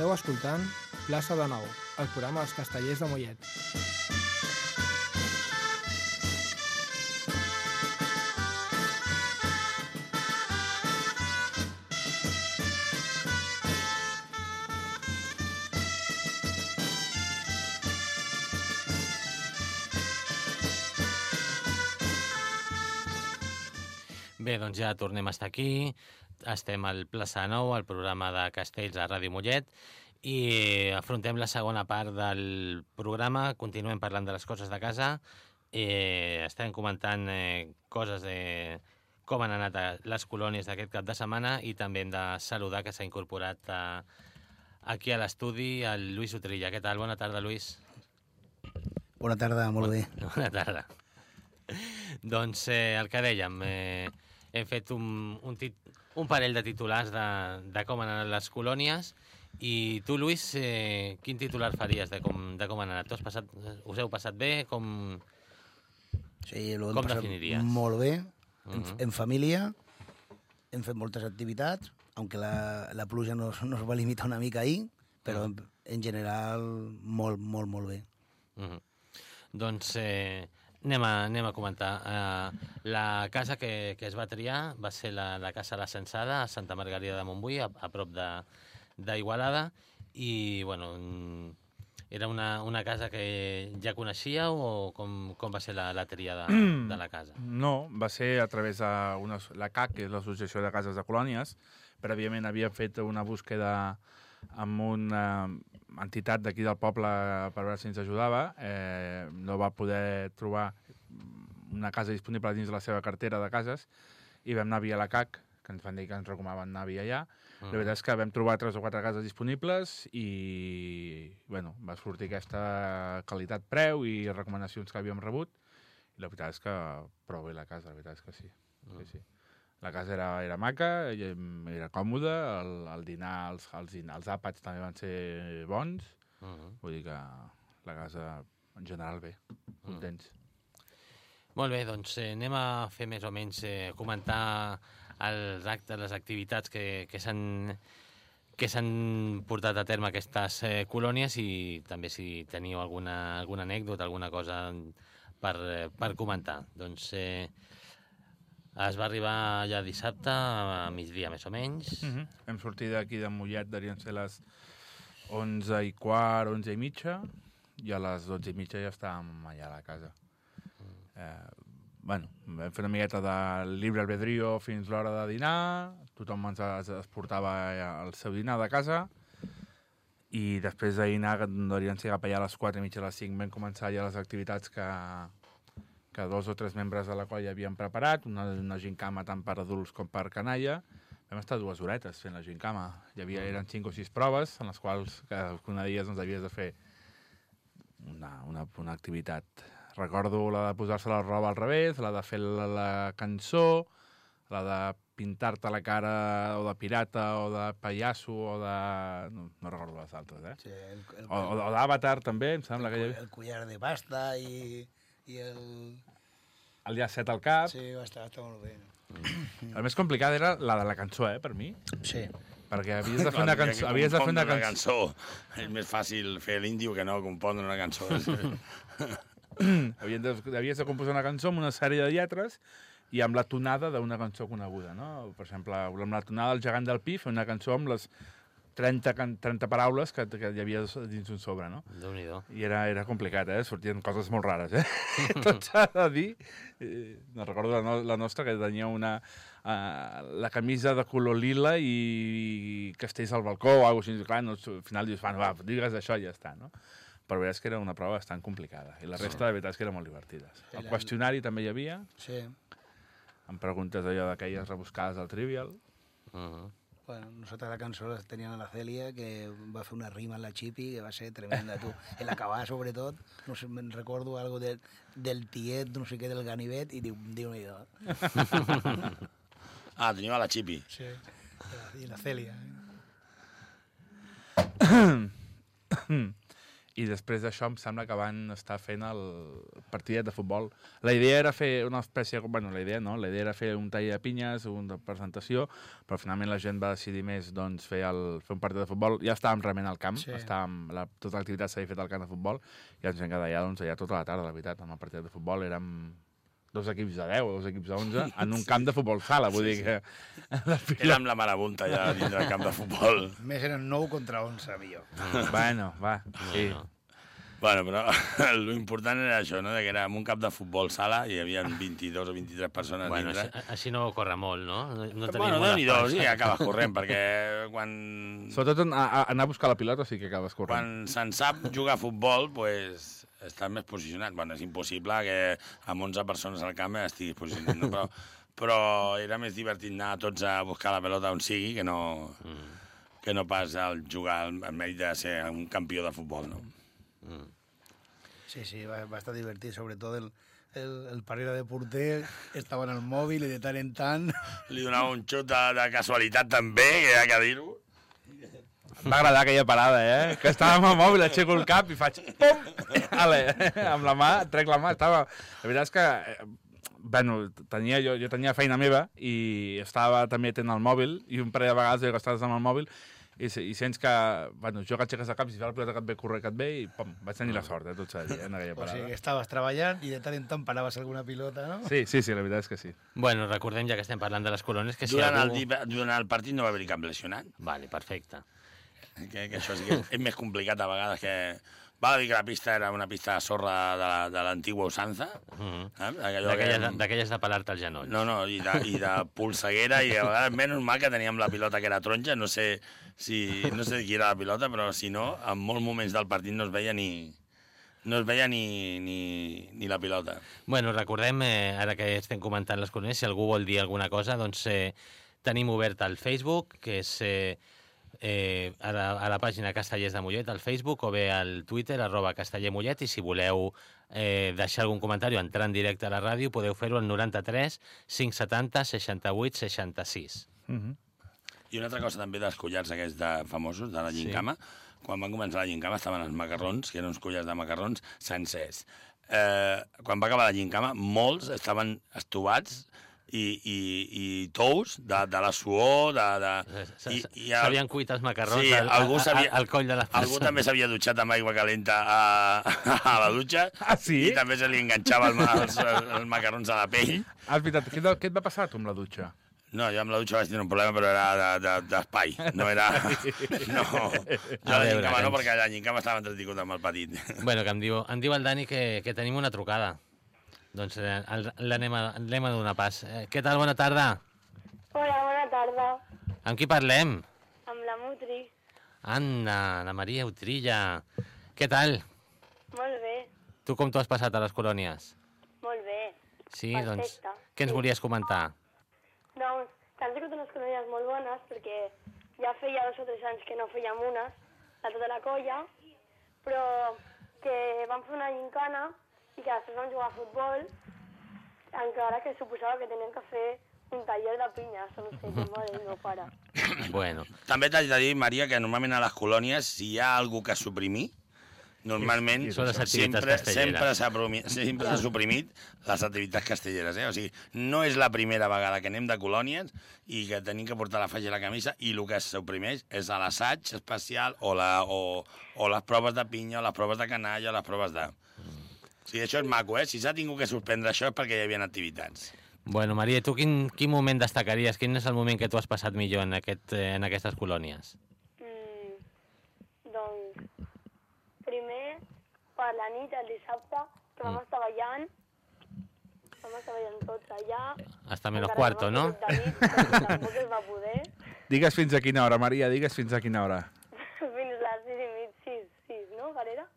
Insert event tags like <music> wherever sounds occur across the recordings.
Esteu escoltant Plaça de Nou, el programa dels castellers de Mollet. Bé, doncs ja tornem a estar aquí. Estem al Plaça Nou, al programa de Castells a Ràdio Mollet, i afrontem la segona part del programa. Continuem parlant de les coses de casa. Eh, estem comentant eh, coses de com han anat a- les colònies d'aquest cap de setmana i també hem de saludar que s'ha incorporat a, aquí a l'estudi el Lluís Utrilla. Què tal? Bona tarda, Lluís. Bona tarda, molt bé. Bona tarda. doncs eh, el que dèiem, eh, hem fet un, un, tit un parell de titulars de, de com han anat les colònies i tu, Lluís, eh, quin titular faries de com, de com han anat? Tu has passat, us heu passat bé? Com... Sí, lo hem Com definiries? Molt bé, en, Mhm. en família, hem fet moltes activitats, aunque la, la pluja nos, nos va limitar una mica ahir, però en, en general molt, molt, molt bé. Mm -hmm. Doncs eh, anem, a, anem a comentar. Eh, la casa que, que es va triar va ser la, la Casa La Censada, a Santa Margarida de Montbui, a, a prop d'Igualada, i, bueno, mm, era una, una casa que ja coneixíeu o com, com va ser la, la tria de, de la casa? <clears throat> No, va ser a través de una, la CAC, que és l'Associació de Cases de Colònies, prèviament havia fet una búsqueda amb una entitat d'aquí del poble per veure si ens ajudava. Eh, no va poder trobar una casa disponible dins de la seva cartera de cases i vam anar via la CAC, que ens van dir que ens recomanaven anar via allà. Mm. La veritat és que vam trobar tres o quatre cases disponibles i bueno, va sortir aquesta qualitat-preu i recomanacions que havíem rebut i la veritat és que prou bé la casa, la veritat és que sí. sí, sí. La casa era, era maca, era còmoda, el, el dinar, els, els, els àpats també van ser bons, Mm -hmm. vull dir que la casa en general bé, contents. Molt bé, doncs eh, anem a fer més o menys eh, comentar els actes, les activitats que, que s'han que s'han portat a terme aquestes eh, colònies i també si teniu alguna, alguna anècdota, alguna cosa per, eh, per comentar. Doncs eh, es va arribar ja dissabte a migdia, més o menys. Mm -hmm. Hem sortit d'aquí de Mollet, devien ser les 11 i quart, 11 i mitja, i a les 12 i mitja ja estàvem allà a la casa. Eh, bueno, vam fer una miqueta de llibre albedrío fins l'hora de dinar, tothom ens es, portava el seu dinar de casa, i després de dinar, que deurien ser cap allà a les 4 i mitja, a les 5, vam començar ja les activitats que, que dos o tres membres de la colla havien preparat, una, una gincama tant per adults com per canalla. Vam estar dues horetes fent la gincama. Hi havia, eren cinc o sis proves, en les quals cadascuna d'elles doncs, havies de fer una, una, una activitat. Recordo la de posar-se la roba al revés, la de fer la, la cançó, la de pintar-te la cara o de pirata o de pallasso o de... No, no recordo les altres, eh? Sí, el, el, O, o, d'Avatar, també, em sembla el, que hi havia... el collar de pasta i, i el... El llacet al cap. Sí, va estar, va estar molt bé. El més complicat era la de la cançó, eh, per mi. Sí. Perquè havies de fer una cançó... Havies de fer una cançó... És més fàcil fer l'índio que no compondre una cançó. <laughs> Havies de, havies de composar una cançó amb una sèrie de lletres i amb la tonada d'una cançó coneguda, no? Per exemple, amb la tonada del gegant del Pi, fer una cançó amb les 30, can- 30 paraules que, que hi havia dins un sobre, no? Déu-n'hi-do. I era, era complicat, eh? Sortien coses molt rares, eh? <laughs> Tot s'ha de dir. Eh, no recordo la, no, la nostra, que tenia una... Uh, la camisa de color lila i castells al balcó o alguna cosa així. Clar, no, al final dius, bueno, va, digues això i ja està, no? Però la veritat és que era una prova bastant complicada. I la resta, la veritat és que eren molt divertides. El qüestionari també hi havia, Sí. amb preguntes allò d'aquelles rebuscades al Trivial. Uh -huh. Bueno, nosotros la cançó la tenían a la Celia, que va fer una rima en la Chipi, que va ser tremenda, tu. En l'acabar, sobretot, no sé, me'n recordo algo de, del tiet, no sé què, del ganivet, i diu, diu mi Ah, teniu a la Chipi. Sí, i la Celia. <coughs> <coughs> <coughs> I després d'això em sembla que van estar fent el partidet de futbol. La idea era fer una espècie... Bueno, la idea no, la idea era fer un tall de pinyes, una presentació, però finalment la gent va decidir més doncs, fer, el, fer un partit de futbol. Ja estàvem realment al camp, sí. estàvem, la, tota l'activitat s'havia fet al camp de futbol i ens vam quedar allà, doncs, allà tota la tarda, la veritat, amb el partit de futbol. Érem dos equips de 10 o dos equips de 11 <laughs> en un camp de futbol sala, vull Sí, dir sí. que... La fila... Érem la marabunta ja dins del camp de futbol. Més eren 9 contra 11, millor. Bueno, va, sí. Bueno. Bueno, però <laughs> lo important era això, no? De que era en un camp de futbol sala i hi havia 22 o 23 persones Bueno, dintre. així, així no corre molt, no? No, no tenim bueno, déu nhi força. sí, acabes corrent, perquè <laughs> quan, Sobretot an- a, a, anar a buscar la pilota sí que acabes corrent. quan se'n sap jugar a futbol, pues, estàs més posicionat. Bueno, és impossible que amb 11 persones al camp estiguis posicionat, no? però, però era més divertit anar tots a buscar la pelota on sigui que no, Mm. que no pas al jugar al mèrit de ser un campió de futbol, no? Sí, sí, va, va estar divertit, sobretot el, el, el parera de porter estava en el mòbil i de tant en tant... Li donava un xut de, de casualitat també, que hi ha que dir-ho. Em va agradar aquella parada, eh? Que estava amb el mòbil, aixeco el cap i faig... Pum! Ale, amb la mà, trec la mà. Estava... La veritat és que... eh, Bueno, tenia, jo, jo tenia feina meva i estava també atent al mòbil i un parell de vegades jo que estaves amb el mòbil i, se- i sents que, bueno, jo que aixeques el cap i si fa la pilota que et ve, corre que et ve i pum, vaig tenir la sort, eh, tot s'ha de dir, eh, en aquella O sigui, parada. que estaves treballant i de tant en tant paraves alguna pilota, no? Sí, sí, sí, la veritat és que sí. Bueno, recordem, ja que estem parlant de les colònies, que si Durant, el, algú... di- durant el partit no va haver-hi cap lesionat. Vale, perfecte. Que, que això sí que és més complicat a vegades que... Val a dir que la pista era una pista de sorra de la- de l'antigua usanza. Eh? Aquellò D'aquelles que- de- pelar-te el genoll. No, no, i de, i de polseguera, i a vegades menys mal que teníem la pilota que era taronja, no sé, si, no sé qui era la pilota, però si no, en molts moments del partit no es veia ni, no es veia ni, ni, ni la pilota. Bueno, recordem, eh, ara que estem comentant les colònies, si algú vol dir alguna cosa, doncs eh, tenim obert el Facebook, que és eh, eh, a, la, a la pàgina Castellers de Mollet, al Facebook, o bé al Twitter, arroba Casteller Mollet, i si voleu eh, deixar algun comentari o entrar en directe a la ràdio, podeu fer-ho al 93 570 68 66. Mm -hmm. I una altra cosa també dels collars aquests de famosos, de la gincama, sí. quan van començar la gincama estaven els macarrons, que eren uns collars de macarrons sencers. Eh, quan va acabar la gincama, molts estaven estovats i, i, i tous de, de la suor, de... de i- i el- S'havien cuit els macarrons Sí, al, algú al, s'havia- al coll de les Algú persones. també s'havia dutxat amb aigua calenta a, a la dutxa <laughs> Ah, sí? i també se li enganxava el, els, els macarrons a la pell. Ah, és veritat, què, què et va passar a tu amb la dutxa? No, jo amb la dutxa vaig tenir un problema, però era de- de- d'espai. De, no era... <laughs> No, jo A la llincama no, doncs. perquè la llincama estava entretingut amb el petit. Bueno, que em diu, em diu el Dani que, que tenim una trucada. Doncs eh, l'anem a, a donar pas. Eh, què tal? Bona tarda. Hola, bona tarda. Amb qui parlem? Amb la Mutri. Anna, la Maria Utrilla. Què tal? Molt bé, Tu com t'ho has passat a les colònies? molt bé. Sí, Perfecte. doncs... Què ens Sí. volies comentar? Doncs, que han sigut unes colònies molt bones perquè ja feia dos o tres anys que no fèiem unes de tota la colla, però que vam fer una gincana i que després vam jugar a futbol, encara que suposava que teníem que fer un taller de pinyes, o no sé, com va dir el meu pare. Bueno, També t'haig de dir, Maria, que normalment a les colònies, si hi ha algú que suprimir, normalment les activitats sempre, sempre s'ha sempre s'ha suprimit les activitats castelleres. Eh? O sigui, no és la primera vegada que anem de colònies i que tenim que portar la faixa i la camisa i el que es suprimeix és a l'assaig especial o, la, o, o les proves de pinya, o les proves de canalla, o les proves de... Sigui, això és maco, eh? Si s'ha tingut que suspendre això és perquè hi havia activitats. bueno Maria, tu quin, quin moment destacaries? Quin és el moment que tu has passat millor en, aquest, eh, en aquestes colònies? Mm, doncs, primer, per la nit, el dissabte, que vam Mm. estar ballant, vam estar ballant tots allà. Hasta menos cuarto, no? nit, tampoc es va poder. <laughs> Digues fins a quina hora, Maria, digues fins a quina hora. Fins les sis i mig, sis, sis, no, Garera?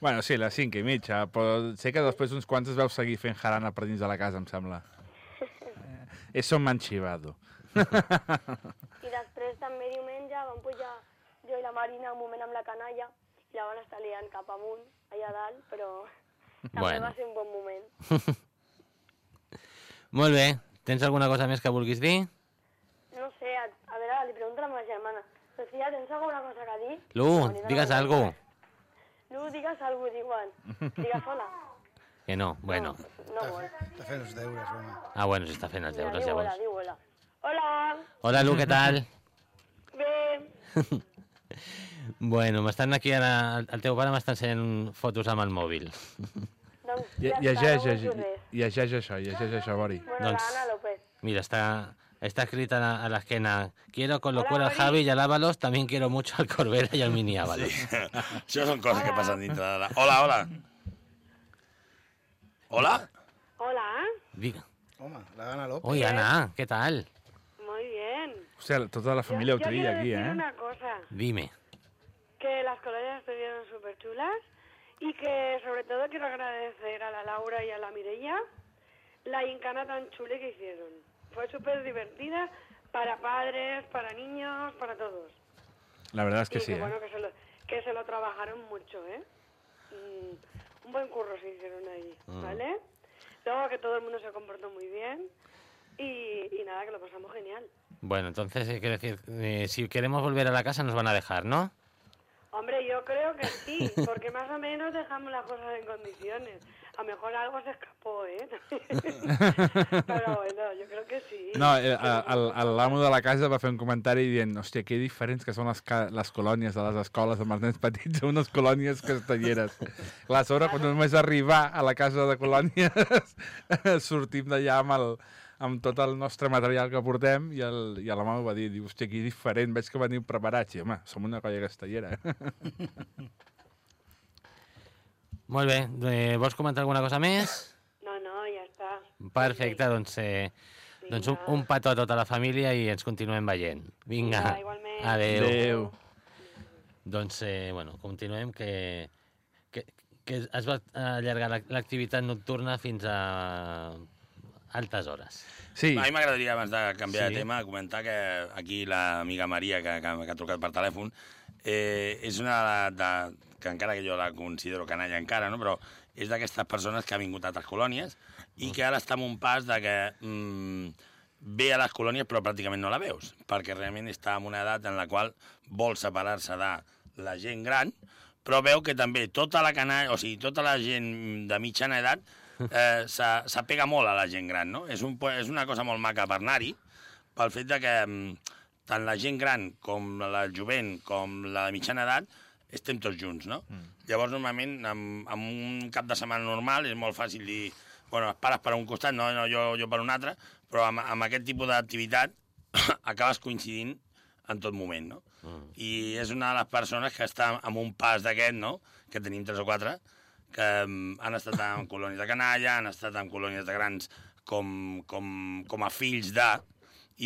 Bueno, sí, les cinc i mitja, però sé que després uns quants es veu seguir fent jarana per dins de la casa, em sembla. Eh, <laughs> Eso m'han xivado. <laughs> I després també diumenge vam pujar jo i la Marina un moment amb la canalla i la van estar liant cap amunt, allà dalt, però també Bueno. va ser un bon moment. <laughs> Molt bé. Tens alguna cosa més que vulguis dir? No sé, a, a veure, li pregunto a la meva germana. Sofia, tens alguna cosa que dir? Lu, digues no algo. No digues a algú, diuen. Digues hola. Que no, bueno. No, no vol. Està fent els deures, home. Ah, bueno, si està fent els Mira, deures, diu hola, diu hola. Hola, Hola, Lu, què tal? <laughs> bé. <laughs> Bueno, m'estan aquí ara... El teu pare m'està ensenyant fotos amb el mòbil. <laughs> Doncs ja està, Llegeix, no vull dir llegeix, res. llegeix això, llegeix això, Bori. Bueno, Doncs- la Ana López. Mira, està, está escrita a la- a la esquena. Quiero con locura al Bori. Javi y al Ábalos, también quiero mucho al Corbera y al Mini Ábalos. Això <laughs> són coses que dintre de la... Hola, hola. Hola? Hola, Diga. Home, la Ana López. Oye, Ana, ¿qué tal? muy bien. Hòstia, tota la família yo, aquí, decir eh? una cosa, Dime. que las colonias estuvieron súper chulas y que sobre todo quiero agradecer a la Laura y a la Mireia la gincana tan chula que hicieron. Fue súper divertida para padres, para niños, para todos. La verdad es que y sí, que eh? bueno, que se, lo, que se lo trabajaron mucho, ¿eh? Mm, un buen curro se hicieron ahí, Mm. ¿vale? Luego que todo el mundo se comportó muy bien y, y nada, que lo pasamos genial. Bueno, entonces, eh, quiero decir, eh, si queremos volver a la casa nos van a dejar, ¿no? Hombre, yo creo que sí, porque más o menos dejamos las cosas en condiciones. A lo mejor algo se escapó, ¿eh? <laughs> Pero bueno, yo creo que sí. No, eh, l'amo de la casa va fer un comentari dient hòstia, que diferents que són les, les colònies de les escoles amb els nens petits a unes colònies castelleres. Clar, a sobre, quan només arribar a la casa de colònies, <laughs> sortim d'allà amb, el, amb tot el nostre material que portem i, el, i l'amo va dir, hòstia, que diferent, veig que veniu preparats. I, home, som una colla castellera. <laughs> Molt bé, eh, vols comentar alguna cosa més? No, no, ja està. Perfecte, doncs, eh, doncs un, un petó a tota la família i ens continuem veient. Vinga, Vinga, igualment. adeu. Adéu. Doncs, eh, bueno, continuem, que, que, que es va allargar l'ac- l'activitat nocturna fins a altes hores. Sí, A mi m'agradaria, abans de canviar Sí. de tema, comentar que aquí l'amiga Maria, que, que, que ha trucat per telèfon, eh, és una de, que encara que jo la considero canalla encara, no? però és d'aquestes persones que ha vingut a altres colònies i que ara està en un pas de que mm, ve a les colònies però pràcticament no la veus, perquè realment està en una edat en la qual vol separar-se de la gent gran, però veu que també tota la canalla, o sigui, tota la gent de mitjana edat eh, s'a- s'apega molt a la gent gran, no? És, un, és una cosa molt maca per anar-hi, pel fet de que mm, tant la gent gran com la jovent com la de mitjana edat estem tots junts, no? Mm. Llavors, normalment, amb, amb un cap de setmana normal és molt fàcil dir, bueno, et pares per un costat, no, no jo, jo per un altre, però amb, amb aquest tipus d'activitat <coughs> acabes coincidint en tot moment, no? Mm. I és una de les persones que està en un pas d'aquest, no?, que tenim tres o quatre, que mm, han estat en <coughs> colònies de canalla, han estat en colònies de grans com, com, com a fills de,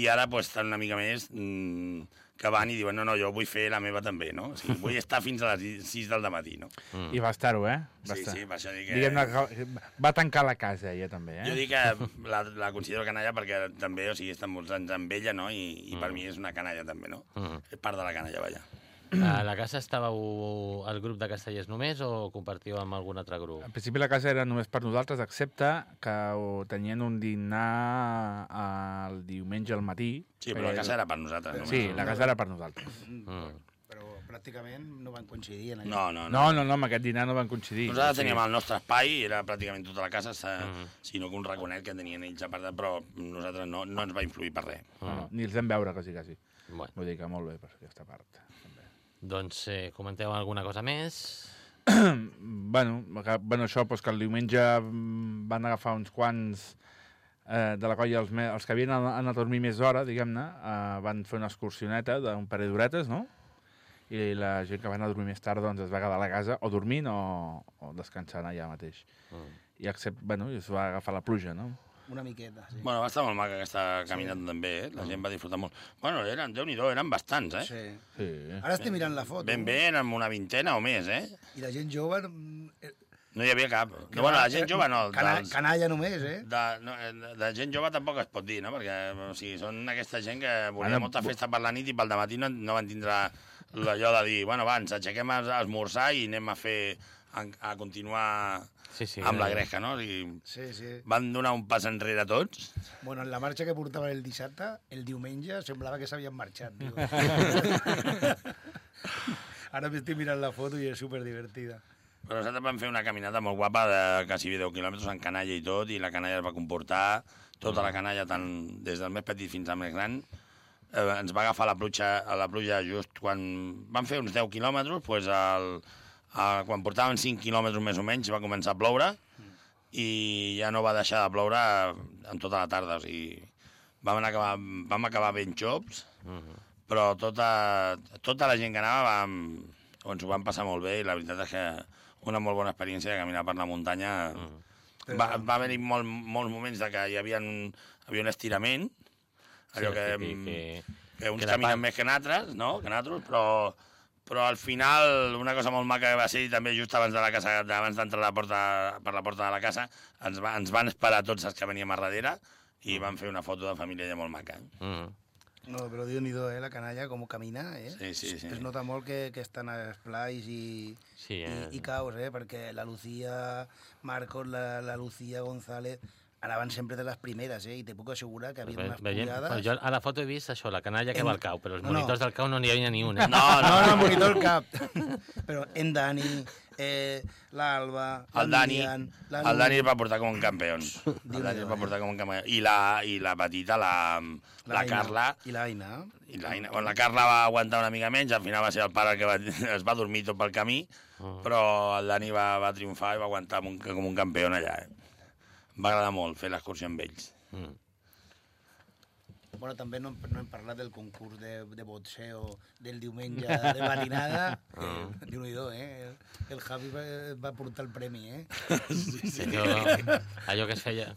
i ara pues, estan una mica més mm, que van i diuen, no, no, jo vull fer la meva també, no? O sigui, vull estar fins a les 6 del matí, no? Mm. i va estar-ho, eh? Va Sí, estar. sí, per això dic que... Diguem-ne que va tancar la casa, ella també, eh? Jo dic que la, la considero canalla perquè també, o sigui, estan molts anys amb ella, no? I, i per mi és una canalla també, no? Mm. És part de la canalla, vaja. A la casa estàveu el grup de castellers només o compartíeu amb algun altre grup? En principi la casa era només per nosaltres, excepte que ho tenien un dinar el diumenge al matí. Sí, però la casa era per nosaltres. només. Sí, la casa era per nosaltres. Mm. Però pràcticament no van coincidir en. No, no, no. No, no, no, amb aquest dinar no van coincidir. Nosaltres teníem el nostre espai, era pràcticament tota la casa, sa- Mhm. sinó que un raconet que tenien ells a part, de- però nosaltres no, no ens va influir per res. No, no, ni els vam veure, quasi, quasi. Bueno, Vull dir que molt bé per aquesta part. Doncs eh, comenteu alguna cosa més? <clears throat> bueno, que, bueno, això, doncs que el diumenge mm, van agafar uns quants eh, de la colla, els, els que havien anat a dormir més hora, diguem-ne, eh, van fer una excursioneta d'un parell d'horetes, no? I la gent que va anar a dormir més tard doncs, es va quedar a la casa o dormint o, o descansant allà mateix. Mm. I accept, bueno, i es va agafar la pluja, no? Una miqueta, sí. Bueno, va estar molt maca aquesta caminata també, eh? La gent va disfrutar molt. Bueno, eren, déu nhi eren bastants, eh? sí. Sí. Ara estic mirant la foto. Ben bé, érem una vintena o més, eh? I la gent jove... eh, No hi havia cap. que No, bueno, la gent jove no. Cana, Dels, Canalla només, eh? de, no, eh, de, de gent jove tampoc es pot dir, no? Perquè o sigui, són aquesta gent que volia Ara, molta festa per la nit i pel matí no, no van tindre allò de dir, bueno, va, ens aixequem a esmorzar i anem a fer a, a continuar Sí, sí. amb la gresca, no? I Sí, sí. van donar un pas enrere tots. Bueno, en la marxa que portaven el dissabte, el diumenge semblava que s'havien marxat. Diu. <laughs> Ara m'estic mirant la foto i és superdivertida. Però nosaltres vam fer una caminata molt guapa de quasi 10 quilòmetres en canalla i tot, i la canalla es va comportar, tota la canalla, tant des del més petit fins al més gran, eh, ens va agafar la pluja, a la pluja just quan vam fer uns 10 quilòmetres, doncs el, el, quan portàvem 5 quilòmetres més o menys va començar a ploure i ja no va deixar de ploure en tota la tarda, o sigui, vam acabar, vam acabar ben xops, però tota, tota la gent que anava vam, ens ho vam passar molt bé i la veritat és que una molt bona experiència de caminar per la muntanya. Mm. Va, va haver-hi molt, molts moments de que hi havia un, havia un estirament, allò Sí, que, que- que- que uns que caminen part- més que nosaltres, no? que nosaltres, però, però al final una cosa molt maca que va ser i també just abans de la casa, abans d'entrar a la porta, per la porta de la casa, ens, va, ens van esperar tots els que veníem a darrere i van fer una foto de família ja molt maca. Mm. No, però déu nhi eh, la canalla, com camina, eh? Sí, sí, sí. Es nota molt que, que estan a esplais i, Sí, i, eh. i caos, eh? Perquè la Lucía Marcos, la, la Lucía González, anaven sempre de les primeres, eh? I te puc assegurar que havia Ve- unes veiem, pujades... jo a la foto he vist això, la canalla que En- va al cau, però els No, no. monitors del cau no n'hi havia ni un, eh? <laughs> No, No, no, no, monitor cap. <laughs> Però en Dani, eh, l'Alba, El Dani, la el Dani es va portar com un campió. El Dani es va portar com un campió. I la, i la petita, la, la, Aina Carla, I l'Aina. i la, bueno, la Carla va aguantar una mica menys, al final va ser el pare que va, es va dormir tot pel camí, però el Dani va, va triomfar i va aguantar com un, com un campió allà. Eh? Va agradar molt fer l'excursió amb ells. Mm. Bueno, també no, hem- no hem parlat del concurs de, de boxeo del diumenge de matinada. <laughs> Ah. Eh, Déu-n'hi-do, eh? El, el Javi va, va portar el premi, eh? <laughs> Allò, allò que es feia...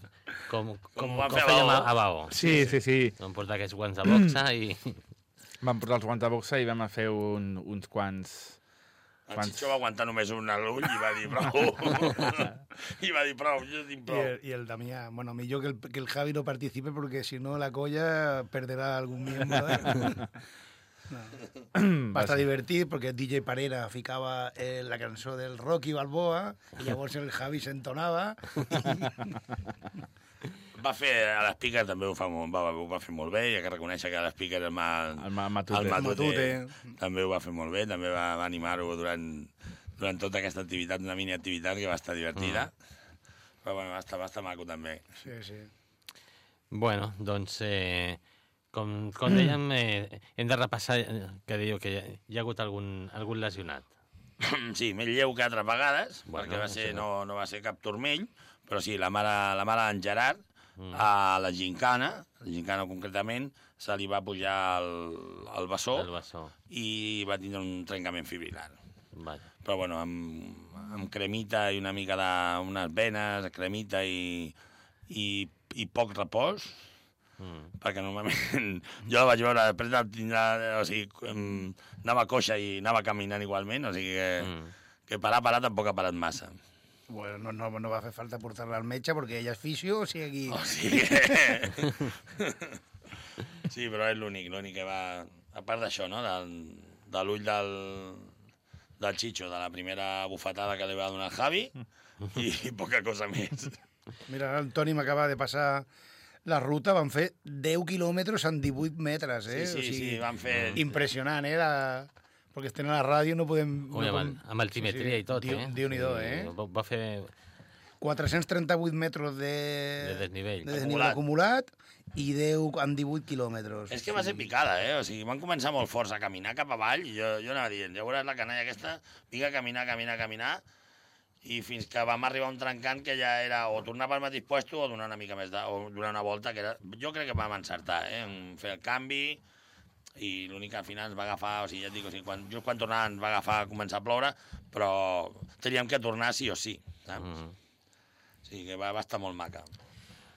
Com, com, Com com, va com fer a fèiem a, Bao. a Bao. Sí, sí, sí. Vam portar aquests guants de boxa i... <clears throat> Vam portar els guants de boxa i vam a fer un, uns quants... El Quants- Xitxo va aguantar només un a l'ull i va dir prou. <laughs> I va dir prou, jo dic I prou. el, I el Damià, bueno, millor que el, que el Javi no participe porque si no la colla perderá algún miembro. Eh? <laughs> No. Va estar divertit perquè DJ Parera ficava eh, la cançó del Rocky Balboa i llavors el Javi s'entonava. <laughs> Va fer, a l'Speaker també ho, fa, molt- va, ho va fer molt bé, ha que reconèixer que l'Speaker el, ma, El Ma- Matute. el Matute, Matute. també ho va fer molt bé, també va, va animar-ho durant, durant tota aquesta activitat, una mini-activitat que va estar divertida. Però bueno, va estar, va estar maco també. Sí, sí. Bueno, doncs, eh, com, com dèiem, eh, hem de repassar eh, que diu que hi ha, hi ha hagut algun, algun lesionat. <clears throat> sí, més lleu que altres vegades, Bueno, perquè va ser, no, no va ser cap turmell, però sí, la mare, la mare d'en Gerard, Mm. a la gincana, la gincana concretament, se li va pujar el, el bessó El bessó. i va tindre un trencament fibrilar. Vaja. però bueno, amb, amb cremita i una mica d'unes venes, cremita i, i, i poc repòs, Mm. perquè normalment <laughs> jo la vaig veure després de tindre, o sigui, anava coixa i anava caminant igualment, o sigui que, Mm. que parar, parar tampoc ha parat massa. Bueno, no, no, no va fer falta portar-la al metge perquè ella és fisio, o sigui... O sigui sí, però és l'únic, l'únic que va... A part d'això, no?, del, de l'ull del, del Chicho, de la primera bufetada que li va donar Javi, i, i <laughs> poca cosa més. Mira, el Toni m'acaba de passar la ruta, van fer 10 quilòmetres en 18 metres, eh? Sí, sí, sí, van fer... Impressionant, eh? La... Perquè estem a la ràdio, no podem... Ui, no amb, el- podem- amb altimetria i tot, Déu- eh? Déu-n'hi-do, eh? Va, va fer 438 metres de... de desnivell. de desnivell Acumulat. acumulat i 10 en 18 quilòmetres. És que va ser picada, eh? O sigui, van començar molt forts a caminar cap avall i jo, jo anava dient, ja veuràs la canalla aquesta, vinga a caminar, caminar, caminar, i fins que vam arribar a un trencant que ja era o tornar pel mateix puesto o donar una mica més de... o donar una volta, que era... Jo crec que vam encertar, eh? En fer el canvi, i l'únic que al final ens va agafar, o sigui, ja et dic, o sigui, quan, just quan tornàvem ens va agafar a començar a ploure, però teníem que tornar sí o sí, saps? Mm. O sigui que va, va estar molt maca.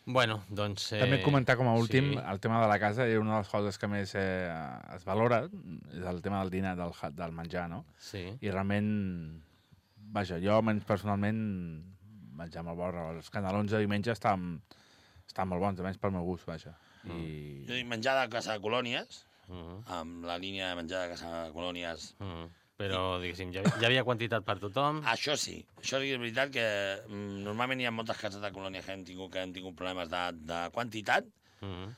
Bueno, doncs... Eh, També comentar com a últim sí. el tema de la casa, i una de les coses que més eh, es valora és el tema del dinar, del, del menjar, no? Sí. I realment, vaja, jo almenys personalment menjar molt bo, els canelons de diumenge estan, estan molt bons, almenys pel meu gust, vaja. Jo I... dic menjar de casa de colònies, Mm. amb la línia de menjar de casa de colònies Mm. Però, diguéssim, ja, hi havia quantitat per tothom. Això sí, això sí que és veritat que mm, normalment hi ha moltes cases de colònia que han tingut, que han tingut problemes de, de quantitat Mm.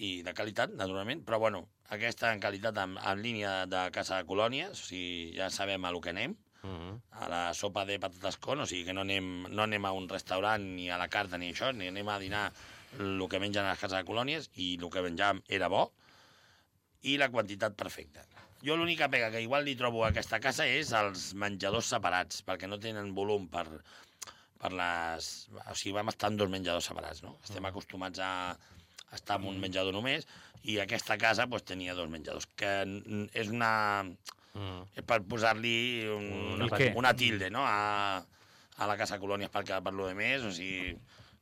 i de qualitat, naturalment, però bueno, aquesta en qualitat en, en línia de casa de colònies, o sigui, ja sabem a lo que anem, Mhm. a la sopa de patates con, o sigui que no anem, no anem a un restaurant ni a la carta ni això, ni anem a dinar el que mengen a les cases de colònies i el que menjàvem era bo i la quantitat perfecta. Jo l'única pega que igual li trobo a aquesta casa és els menjadors separats, perquè no tenen volum per, per les... O sigui, vam estar en dos menjadors separats, no? Estem acostumats a estar en un menjador només i aquesta casa pues, tenia dos menjadors, que és una... És per posar-li un, Una una, tilde, no?, a, a la Casa Colònies per, per lo de més, o sigui,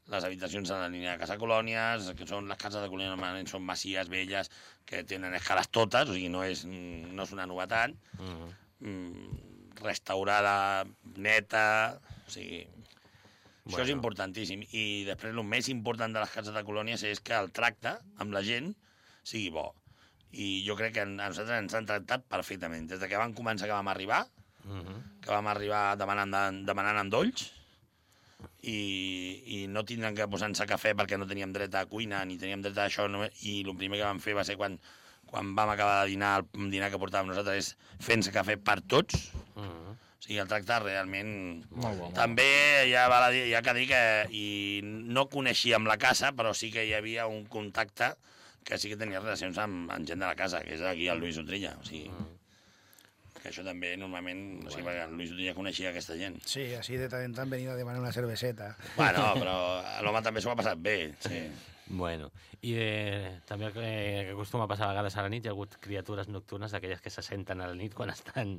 les habitacions en la línia de Casa Colònies, que són les cases de colònies normalment són masies velles, que tenen escales totes, o sigui, no és, no és una novetat, Mhm. mm, restaurada, neta, o sigui... Això Bueno. és importantíssim. I després el més important de les cases de colònies és que el tracte amb la gent sigui bo. I jo crec que a nosaltres ens han tractat perfectament. Des de que vam començar que vam arribar, Mhm. que vam arribar demanant, de, demanant endolls, i, i no tindran que posar-nos cafè perquè no teníem dret a cuina ni teníem dret a això, no, i el primer que vam fer va ser quan, quan vam acabar de dinar, el dinar que portàvem nosaltres és fent cafè per tots, Mhm. o sigui, el tracte realment... Molt bo. molt També ha, val a dir, ha que dir que i no coneixíem la casa, però sí que hi havia un contacte que sí que tenia relacions amb, amb gent de la casa, que és aquí el Lluís Utrilla. O sigui, que això també normalment... O sigui, perquè Lluís Utrilla coneixia aquesta gent. Sí, así de tant en tant venir a demanar una cerveseta. Bueno, <laughs> però l'home també s'ho ha passat bé. Sí. Bueno, i eh, també el que, que acostuma a passar a vegades a la nit, hi ha hagut criatures nocturnes d'aquelles que se senten a la nit quan estan...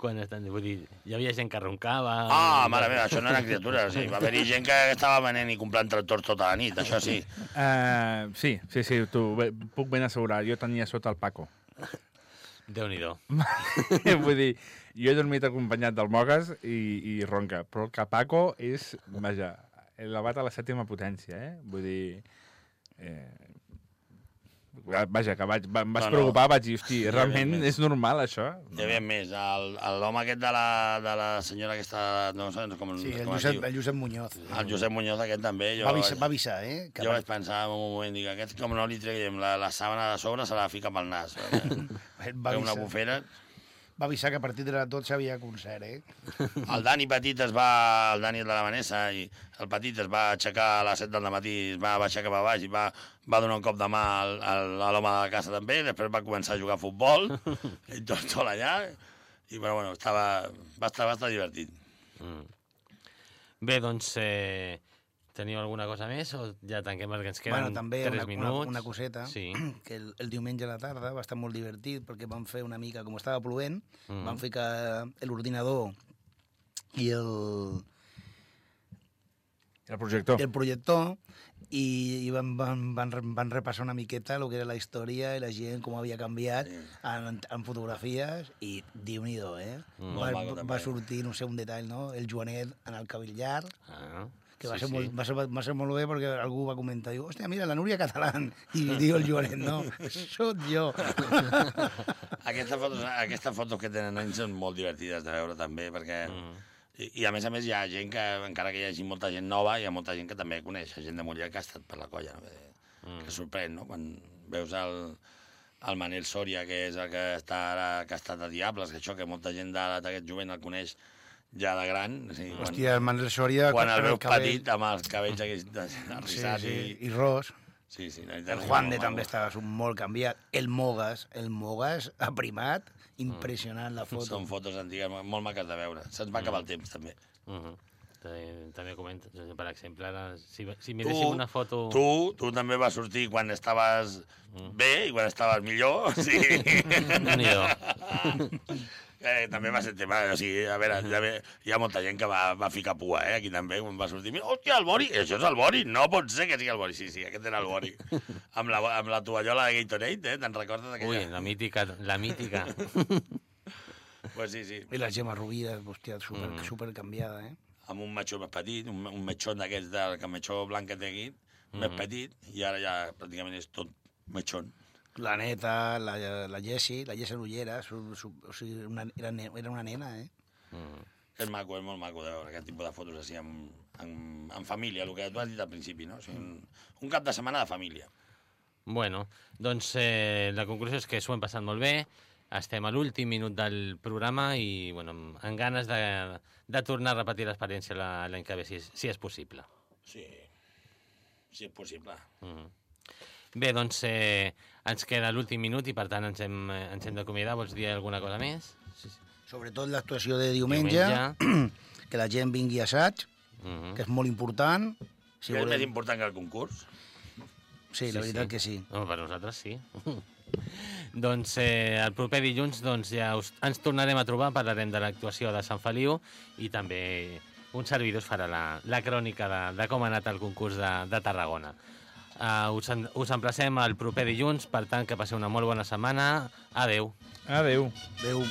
Quan estan, vull dir, hi havia gent que roncava... Ah, mare meva, això no eren criatures. Sigui, va haver-hi gent que estava venent i comprant tractors tota la nit, això sí. Uh, sí, sí, sí, bé- puc ben assegurar. Jo tenia sota el Paco. Déu-n'hi-do. <laughs> Vull dir, jo he dormit acompanyat del Mogas i, i ronca, però el Capaco és, vaja, elevat a la sèptima potència, eh? Vull dir... Eh, vaja, que vaig, va, em vaig No, no. preocupar, vaig dir, hosti, realment és normal, això? Hi havia més. L'home aquest de la, de la senyora aquesta... No sé com, Sí, el com es Josep, diu. el Josep Muñoz. El Josep Muñoz aquest també. Jo, Va avisar, va avisar eh? Que jo vaig pensar en un moment, dic, aquest com no li treguem la, la sàbana de sobre se la fica pel nas. perquè <laughs> va, Té una avisar, bufera. Va avisar que a partir de les 12 havia concert, eh? <laughs> El Dani Petit es va, el Dani de la Vanessa, i el Petit es va aixecar a les 7 del matí, es va baixar cap a baix i va, va donar un cop de mà al, al, a l'home de la casa també, després va començar a jugar a futbol, <laughs> i tot, tot allà, i bueno, bueno, estava, va estar, va estar divertit. Mm. Bé, doncs, eh, teniu alguna cosa més o ja tanquem perquè ens queden Bueno, també 3 una, una, minuts? una coseta, Sí. <clears throat> que el, el diumenge a la tarda va estar molt divertit perquè vam fer una mica, com estava plovent, Mhm. vam ficar l'ordinador i el, El projector. el projector i, i van, van, van, van repassar una miqueta el que era la història i la gent com havia canviat en, en fotografies i diu nhi eh? Mm. Va, també. va sortir, no sé, un detall, no? El Joanet en el cabell llarg, Ah, que va, sí, ser sí. molt, va, ser, va ser molt bé perquè algú va comentar, diu, hòstia, mira, la Núria Catalán, i diu el Joanet, no, sóc jo. <laughs> Aquestes fotos, aquestes fotos que tenen anys són molt divertides de veure també, perquè... Mm. I, I a més a més hi ha gent que, encara que hi hagi molta gent nova, hi ha molta gent que també coneix, gent de Mollet que ha estat per la colla, no? Que, Mm. que sorprèn, no? Quan veus el, el Manel Soria, que és el que està ara, que ha estat a Diables, que això, que molta gent d'aquest jovent el coneix ja de gran. O sigui, quan, Hòstia, el Manel Soria... quan el cabell- petit, amb els cabells aquells de- Sí, arrissats sí, i... i Ros. Sí, sí, veritat El Juan de també estava molt canviat. El Mogas, el Mogas <laughs> ha primat, impressionant la foto. Són fotos antigues molt maques de veure. Se'ns va acabar el temps, també. Mhm. També, també comenta, per exemple, ara, si, si miréssim una foto... Tu, tu també vas sortir quan estaves bé i quan estaves millor. <laughs> Sí. Déu-n'hi-do. <laughs> eh, també va ser tema, o sigui, a veure, hi ha, hi ha molta gent que va, va ficar pua, eh, aquí també, quan va sortir, mira, hòstia, el Bori, això és el Bori, no pot ser que sigui el Bori, sí, sí, aquest era el Bori, <laughs> amb la, amb la tovallola de Gatorade, eh, te'n recordes Ui, d'aquella? la mítica, la mítica. <laughs> Pues sí, sí, I la Gemma Rovira, hòstia, super, Mm. super canviada, eh? amb un matxó més petit, un, un metxó d'aquests, del que metxó blanc que té aquí, més petit, i ara ja pràcticament és tot metxón. La neta, la, la Jessie, la Jessie Ullera, su, su, o sigui, una, era, ne- era una nena, eh? Mm. És maco, és molt maco de veure aquest tipus de fotos així amb, amb, amb família, el que tu has dit al principi, no? O sigui, un, un cap de setmana de família. Bueno, doncs eh, la conclusió és que s'ho hem passat molt bé, estem a l'últim minut del programa i bueno, amb- amb ganes de, de tornar a repetir l'experiència la- l'any que ve, si, és- si és possible. Sí, si és possible. Mm. Bé, doncs eh, ens queda l'últim minut i per tant ens hem, eh, ens hem d'acomiadar. Vols dir alguna cosa més? Sí, sí. Sobretot l'actuació de diumenge, que la gent vingui a assaig, Mhm. que és molt important. Si és més important que el concurs? Sí, la veritat que sí. No, per nosaltres sí. <laughs> doncs eh, el proper dilluns doncs, ja us, ens tornarem a trobar, parlarem de l'actuació de Sant Feliu i també un servidor farà la, la crònica de, de com ha anat el concurs de, de Tarragona. Uh, us, en, us emplacem el proper dilluns, per tant, que passeu una molt bona setmana. Adeu. Adeu. Adéu.